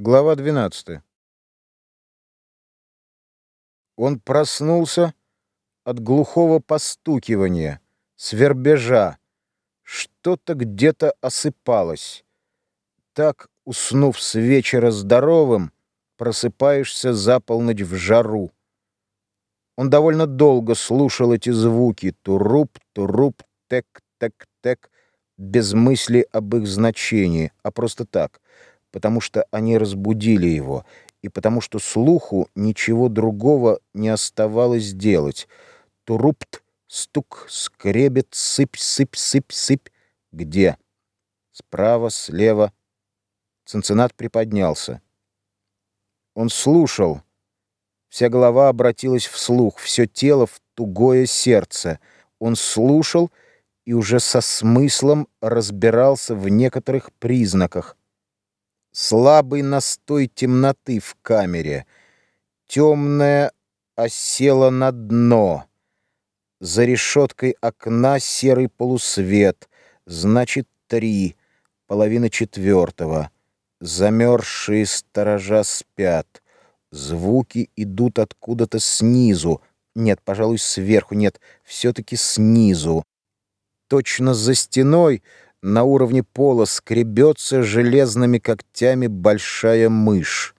Глава 12. Он проснулся от глухого постукивания, свербежа. Что-то где-то осыпалось. Так, уснув с вечера здоровым, просыпаешься за полночь в жару. Он довольно долго слушал эти звуки туруп, туруп, тек-тек-тек, без мысли об их значении, а просто так — потому что они разбудили его, и потому что слуху ничего другого не оставалось делать. Турупт, стук, скребет, сыпь, сыпь, сыпь, сыпь. Где? Справа, слева. Цинциннат приподнялся. Он слушал. Вся голова обратилась вслух, все тело в тугое сердце. Он слушал и уже со смыслом разбирался в некоторых признаках слабый настой темноты в камере. Темное осела на дно. За решеткой окна серый полусвет, значит, три, половина четвертого. Замерзшие сторожа спят. Звуки идут откуда-то снизу. Нет, пожалуй, сверху, нет, все-таки снизу. Точно за стеной на уровне пола скребется железными когтями большая мышь.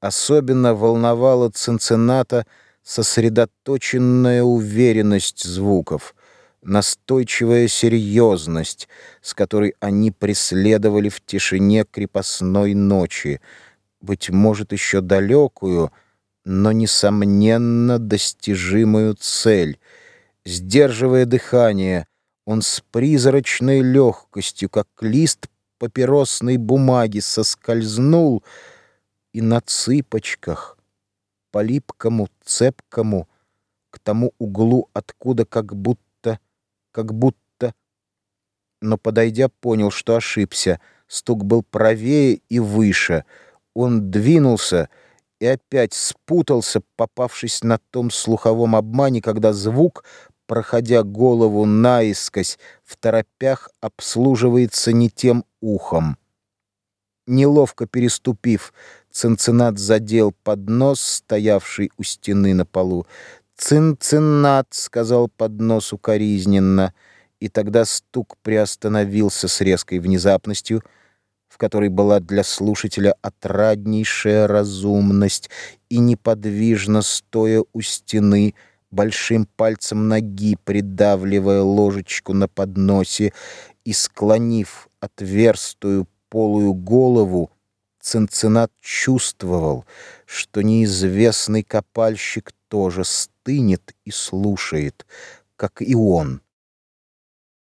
Особенно волновала Цинцинната сосредоточенная уверенность звуков, настойчивая серьезность, с которой они преследовали в тишине крепостной ночи, быть может, еще далекую, но, несомненно, достижимую цель, сдерживая дыхание — он с призрачной легкостью, как лист папиросной бумаги, соскользнул и на цыпочках по липкому, цепкому, к тому углу, откуда как будто, как будто... Но, подойдя, понял, что ошибся. Стук был правее и выше. Он двинулся и опять спутался, попавшись на том слуховом обмане, когда звук проходя голову наискось, в торопях обслуживается не тем ухом. Неловко переступив, Цинциннат задел поднос, стоявший у стены на полу. «Цинциннат», — сказал поднос укоризненно, и тогда стук приостановился с резкой внезапностью, в которой была для слушателя отраднейшая разумность, и неподвижно стоя у стены — большим пальцем ноги придавливая ложечку на подносе и склонив отверстую полую голову, Цинцинат чувствовал, что неизвестный копальщик тоже стынет и слушает, как и он.